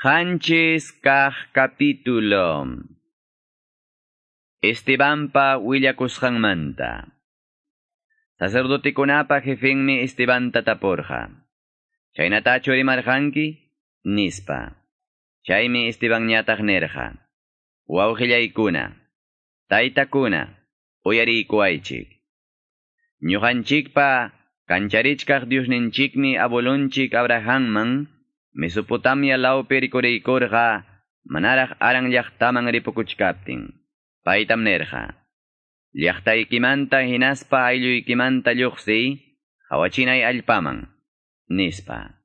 Hanchis kah capítulo. Estebanpa willakusqanmanta. Sacerdote kunapa jefenmi Esteban tataporja. Chaynatacho rimarjanki, nispa. Chaymi Esteban ñataq nerja. Wawqillaykuna. Taytakuna. Uyariykuaychik. Ñuqanchikpa kancharichkaq Diosninchikmi abuelunchik Abrahamman Mesopotamia laupi rikuraykurqa manaraq aran llaqtaman ripukuchkaptin. Paytam nerqa. Llaqtaykimanta hinaspa aylluykimanta lluqsiy hawachinay allpaman. Nispa.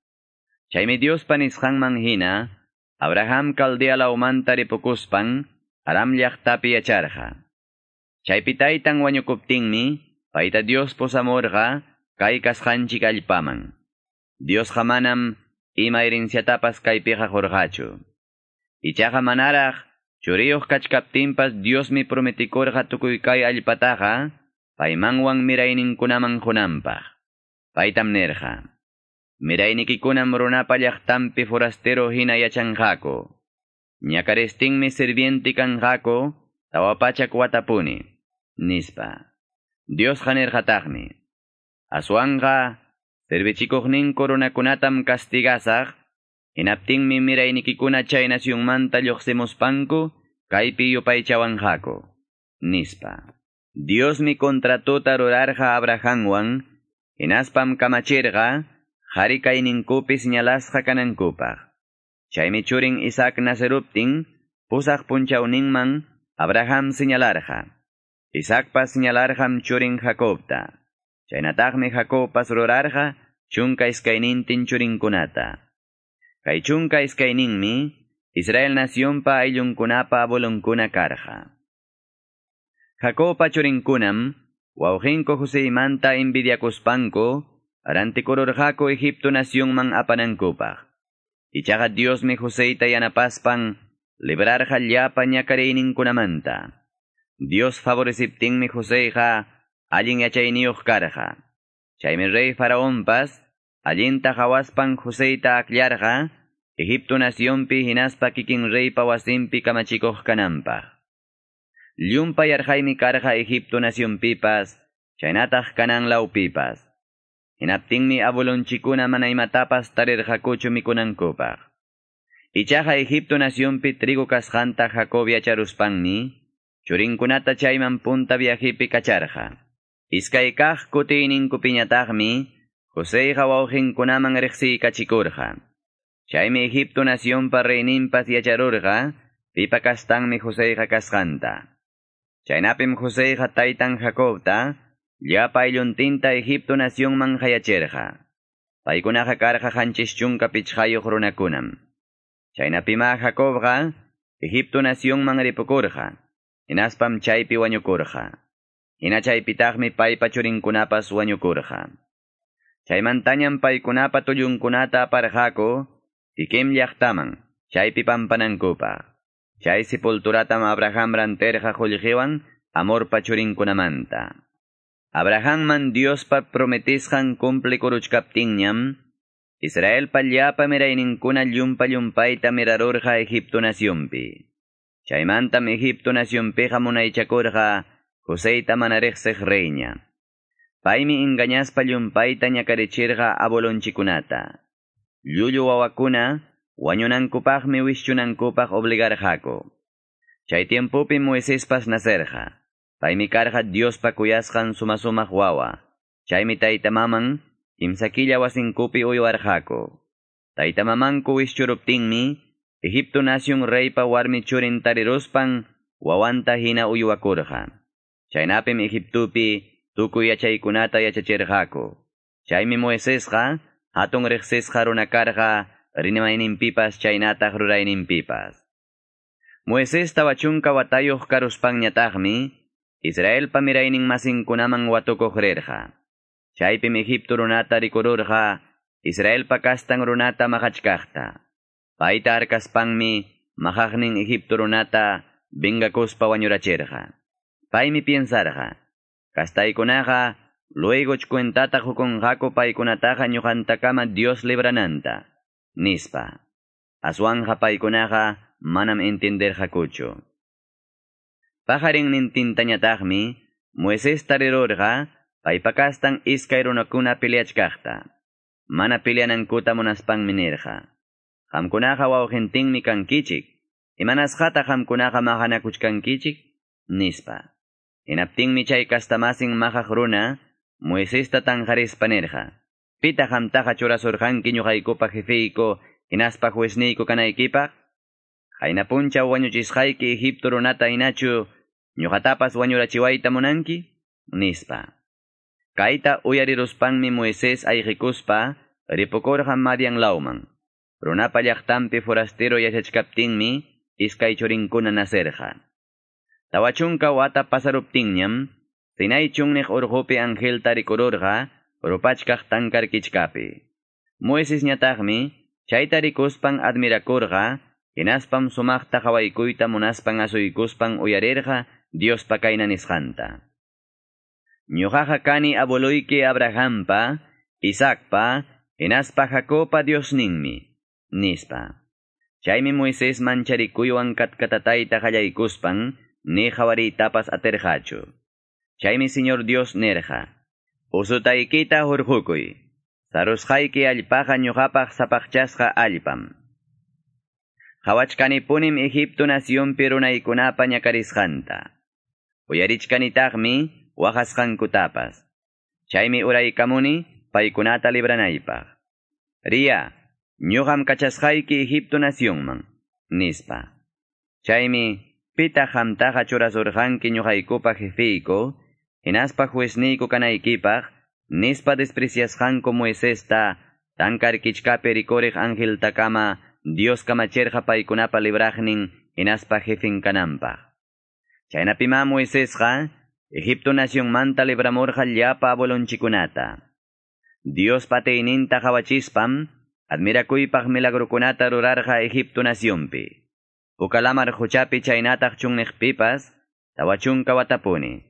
Chaymi Diospa nisqanman hina Abraham kaldea laumanta ripukuspan aram llaqtapi yacharqa. Chaypi taytan wañukuptinmi payta Dios posamurqa kay kasqanchik allpaman. Dios manam ima herenciatapas kaypiqa jorqachu. Ichaqa manaraq churiyuq kachkaptinpas Diosmi prometikurqa tukuy kay allpataqa paymanwan mirayninkunaman hunanpaq. Paytam nerqa. Miraynikikunam runapa llaqtanpi forastero hina yachanqaku. Ñakarestinmi sirvienti kanqaku tawapachak watapuni. Nispa. Dios hanerqataqmi. Aswanqa Servichikuqnin runakunatam castigasaq, hinaptinmi miraynikikuna chay nacionmanta lluqsimuspanku, kaypi yupaychawanqaku. Nispa. Diosmi contratuta rurarqa Abrahamwan, hinaspam kamachirqa, qhari kayninkupis ñalasqa kanankupaq. Chaymi churin Isaac naceruptin, pusaq punchawninman Abraham señalarqa. Isaacpas señalarqam churin Jacobta. Chaynataqmi Jacobpas rurarqa chunka iskaynintin churinkunata. Kay chunka iskayninmi Israel nacionpa ayllunkunapa abulunkuna karqa. Jacobpa churinkunam wawqinko Joseimanta envidiakuspanko arantikururqaku Egipto nacionman apanankupaq. Ichaqa Diosmi Joseita yanapaspan librarqa llapa ñakarayninkunamanta. Dios favoreciptinmi Joseiqa allin yachayniyuq karqa. Chaymi rey faraonpas, allinta hawaspan Joseita aklarqa, Egipto nacionpi hinaspa kikin reypa wasinpi kamachikuq kananpaq. Llumpa yarjaymi karqa Egipto nacionpipas, chaynataq kanan laupipas. Hinaptinmi abulunchikuna mana imatapas tarirqakuchu mikunankupaq. Ichaqa Egipto nacionpi trigo kasqanta Jacob yacharuspanmi, churinkunata chayman punta viajipi kacharqa. Iskaykaq kutiyninkupiñataqmi Joseiqa wawqinkunaman riqsiykachikurqa. Chaymi Egipto nacionpa reyninpas yacharurqa, pipa kastanmi Joseiqa kasqanta. Chaynapim Joseiqa taytan Jacobta, llapa aylluntinta Egipto nacionman hayachirqa. Paykunaqa karqa qanchis chunka pichqayuq runakunam. Chaynapima Jacobqa, Egipto nacionman ripukurqa, hinaspam chaypi wañukurqa. Hina chaypitaqmi paypa churinkunapas wañukurqa. Chaymantañam paykunapa tullunkunata aparqaku, Siquem llaqtaman, chaypi pampanankupaq. Chay sepulturatam Abraham ranterqa qullqiwan amorpa churinkunamanta. Abrahamman Diospa prometisqan cumple kuruchkaptinñam, Israelpa llapa mirayninkuna llumpa llumpayta mirarurqa Egipto nacionpi. Chaymantam Egipto nacionpiqa munaychakurqa Joseita manariqsiq reyña. Paymi engañaspa llumpayta ñakarichirqa abolonchikunata. Llullu wawakuna wañunankupaqmi wischunankupaq obligarqaku. Chay tiempopi Moiséspas nacerqa. Paymi karqa Diospa kuyasqan sumasumaq wawa. Chaymi taytamaman imsakilla wasinkupi uywarqaku. Taytamamanku wischuruptinmi Egipto nación reypa warmi churin tariruspan wawanta hina uywakurqa. Chaynapim Egiptupi tukuy yachaykunata yachachirqaku. Chaymi Moisésqa hatun riqsisqa runakarqa rimayninpipas chaynataq rurayninpipas. Moisés tawachunka watayuq karuspanñataqmi Israelpa miraynin masinkunaman watukuq rirqa. Chaypim Egipto runata rikururqa Israelpa kastan runata maqachkaqta. Payta arkaspanmi maqaqnin Egipto runata bingakuspa wañurachirqa. Paymi piensarqa. Kastaykunaqa luego cuentata hukunqaku paykunataqa ñuqantakama Dios librananta. Nispa. aswanja paykunaqa manam entenderqakuchu. Pajarin nintintañataqmi Moisés tarirurqa paypakastan iskay runakuna peleachkaqta. Mana peleanankuta munaspanmi nirqa. Qamkunaqa wawqintinmi kankichik. Imanasqata qamkunaqa maqanakuchkankichik? Nispa. Hinaptinmi chay kastamasin maqaq runa Moisesta tanqarispa nirqa. Pita qamtaqa churasurqanki ñuqaykupa jefeyko hinaspa juezniyku kanaykipaq? Hayna puncha wañuchisqayki Egipto runata hinachu ñuqatapas wañurachiwayta munanki? Nispa. Kayta uyariruspanmi Moisés ayqikuspa ripukurqa Madian lauman. Runapa llaqtanpi forastero yachachkaptinmi iskay churinkuna naserqa. Tawachunka wata pasaruptinñam Sinay chungniq urqupi angelta rikururqa rupachkaq tankarkichkapi. Moises ñataqmi chayta rikuspan admirakurqa hinaspam sumaqta qawaykuyta munaspan asuykuspan uyarirqa Diospa kayna nisqanta. Ñuqaqa kani abueluyki Abrahampa, Isaacpa, hinaspa Jacopa Diosninmi, nispa. Chaymi Moisés mancharikuywan katkatatayta qallaykuspan, ni tapas aterqachu. Chaymi Señor Dios nerja. Usutaykita hurqukuy. Sarusqayki allpaqa ñuqapaq sapaqchasqa allpam. Qhawachkanipunim Egipto nacionpi runaykunapa ñakarisqanta. Uyarichkanitaqmi waqasqankutapas. Chaymi uraykamuni paykunata libranaypaq. Ria, ñuqam kachasqayki Egipto nacionman, nispa. Chaymi pita hamtaqa churasurqanki ñuqaykupa jefeyko, hinaspa juezniyku kanaykipaq, nispa despreciasqanku Moisesta, tankarkichkapi rikuriq angeltakama Dios kamacherqa paykunapa libraqnin hinaspa jefin kananpaq. Chaynapima Moisesqa, Egipto nacionmanta libramurqa llapa abolonchikunata. Dios pateyninta qhawachispam, admirakuypaq milagrukunata rurarqa Egipto nacionpi. Pukalamar huchapi chaynataq chunniqpipas, tawachunka watapuni.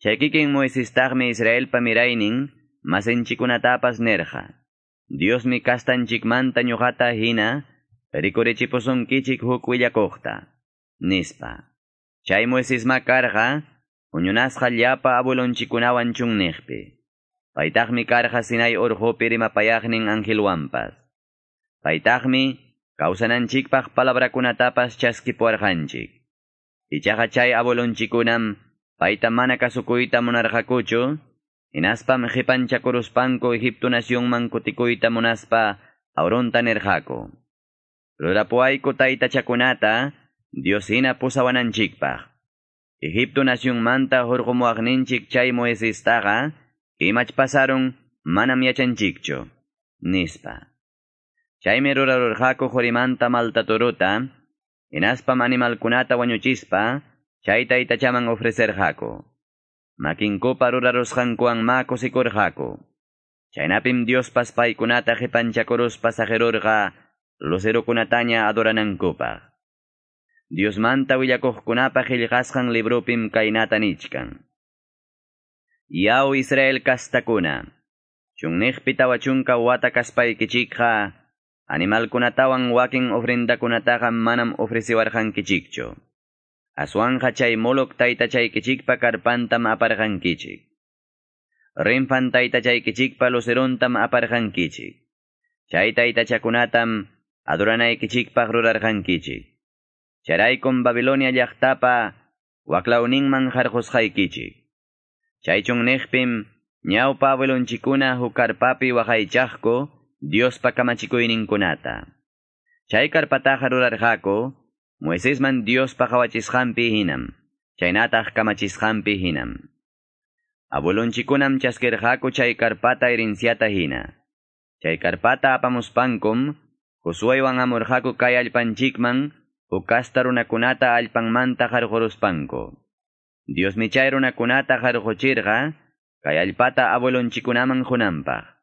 Chaykikin Moisestaqmi Israelpa miraynin, masinchikunatapas nerja. Diosmi kastanchikmanta ñuqata hina, rikurichipusunkichik huk willakuqta. Nispa. Chay Moisesma karqa, uñunasqa llapa abuelonchikunawan chunniqpi. Paytaqmi karqa Sinay urqupi rimapayaqnin angelwanpas. Paytaqmi kawsananchikpaq palabrakunatapas chaskipuarqanchik. Ichaqa chay abuelonchikunam Paita mana kasukuyta munarqakuchu, hinaspam qipanchakuruspanku Egipto nacionman kutikuyta munaspa auronta nirqaku. Rurapuayku taytachakunata, Dios hina pusawananchikpaq. Egipto nacionmanta hurqumuaqninchik chay Moisestaqa, imach pasaron manam yachanchikchu, nispa. Chaymi rurarurqaku hurimanta maltaturuta, hinaspam animalkunata wañuchispa, Chayta itachaman ofrecerqaku. Makinkupa rurarusqankuwan makusikurqaku. Chaynapim Diospas paykunata qipanchakuruspa sajerurqa lucerukunataña adoranankupa. Diosmanta willakuqkunapa qillqasqan librupim kaynata nichkan. Yaw Israel kastakuna, chunniqpi tawachunka wata kaspaykichikqa, animalkunatawan wakin ofrendakunataqa manam ofreciwarqankichikchu. Aswanja chay molok tayta chaykichikpa karpantam aparqankichik. Rinpan tayta chaykichikpa lucerontam aparqankichik. Chay taytachakunatam adoranaykichikpaq rurarqankichik. Charaykum Babilonia llaqtapa waklawninman harqusqaykichik. Chaychun niqpim ñawpa abuelonchikuna huk karpapi waqaychaqku Diospa kamachikuyninkunata. Chay karpataqa rurarqaku Moisésman Dios paqawachisqanpi hinam, chaynataq kamachisqanpi hinam. Abuelonchikunam chasquerqaku chay karpata herenciata hina. Chay karpata apamuspankum, Josuewan amurqaku kay allpanchikman, ukasta runakunata allpanmanta qarquruspanku. Dios mi chay runakunata qarquchirqa, kay allpata abuelonchikunaman hunanpaq.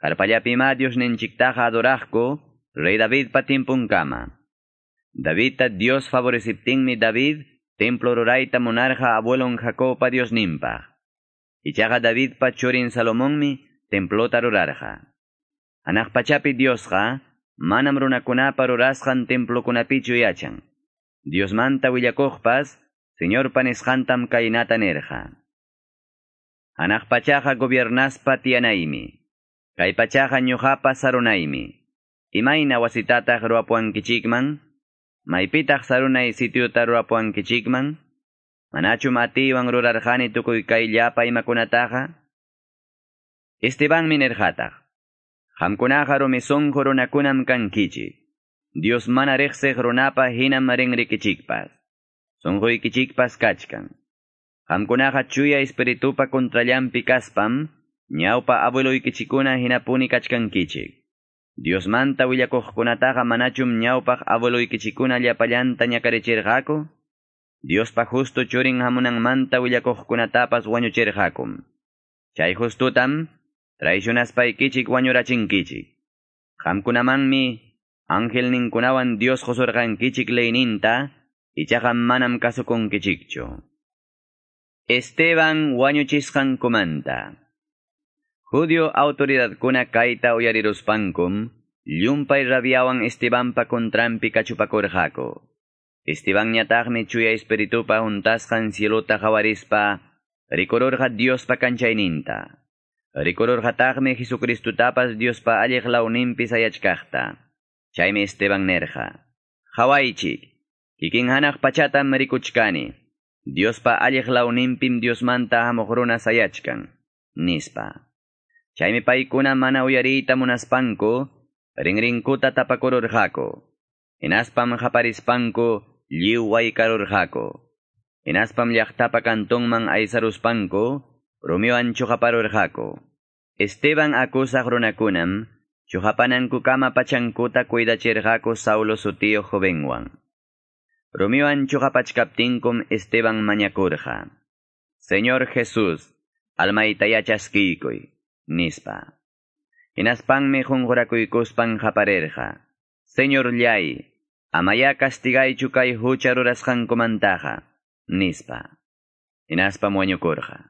Karpallapima Dios ninchiktaqa adoraqku, Rey David patimpunkama. Davidta Dios favoreciptinmi David, templo ruraita monarja abuelon Jacopa Dios nimpa. Ichaga David pa churin Salomonmi, templota rurarja. Anakpachapi Diosja, manam runakunapa rurasqan templokunapichu yachan. Diosmanta willakuqpas, Señor panisqantam kaynata nerja. Anaq pachaqa gobiernaspa tiyanaymi. Kay pachaqa ñuqapa sarunaymi. Imayna wasitataq ruwapuankichikman? Maypitaq sarunay sitiuta ruwapuankichikman? Manachum atiwan rurarjani tukuy kay llapa imakunataqa? Esteban minerjataq. Hamkunaqa rumisonjo runakunam kankichik. Dios mana riqsiq runapa hinam rinrikichikpas. Sonjoykichikpas kachkan. Hamkunaqa chuya espiritupa kontrallampi kaspam, ñawpa abueloykichikuna hinapuni kachkankichik. Dios manta willakuqkunataqa manachum ñawpaq abueloykichikuna llapallanta ñakarichirqaku? Diospa justo churin hamunanmanta willakuqkunatapas wañuchirqakum. Chay justutam, traicionaspaykichik wañurachinkichik. Hamkunamanmi, ángel ninkunawan Dios josurqankichik leyninta, ichaqa manam kasukunkichikchu. Esteban wañuchisqankumanta. Judio autoridadkuna kayta uyariruspankum, llumpay rabiawan Estebanpa kontrampi kachupakurqaku. Esteban ñataqmi chuya espiritupa juntasqan cielota hawarispa, rikururqa Diospa kanchayninta. Rikururqataqmi Jesucristutapas Diospa alliq lawnimpi sayachkaqta. Chaymi Esteban nerja. Hawaychik, kikin hanaq pachatam rikuchkani. Diospa alliq lawnimpim Diosmanta hamuq runa sayachkan. Nispa. Chaymi paykuna mana uyariyta munaspanku, rinrinkuta tapakururqaku. Inaspam haparispanku, lliw waykarurqaku. Inaspam llaqtapa kantonman aysaruspanku, Romeo chuqaparurqaku. Esteban acusaq runakunam, chuqapananku-kama pachankuta cuidachirqaku Saulo sutiyo jovenwan. Romeo chuqapachkaptinkum Esteban mañakurqa. Señor Jesús, almayta yachasquikuy, nispa. Hinaspanmi junquracuykuspan japarerqa. Señor llay, amaya castigaychu kay hucha rurasqankumantaqa, nispa. Hinaspam wañukurqa.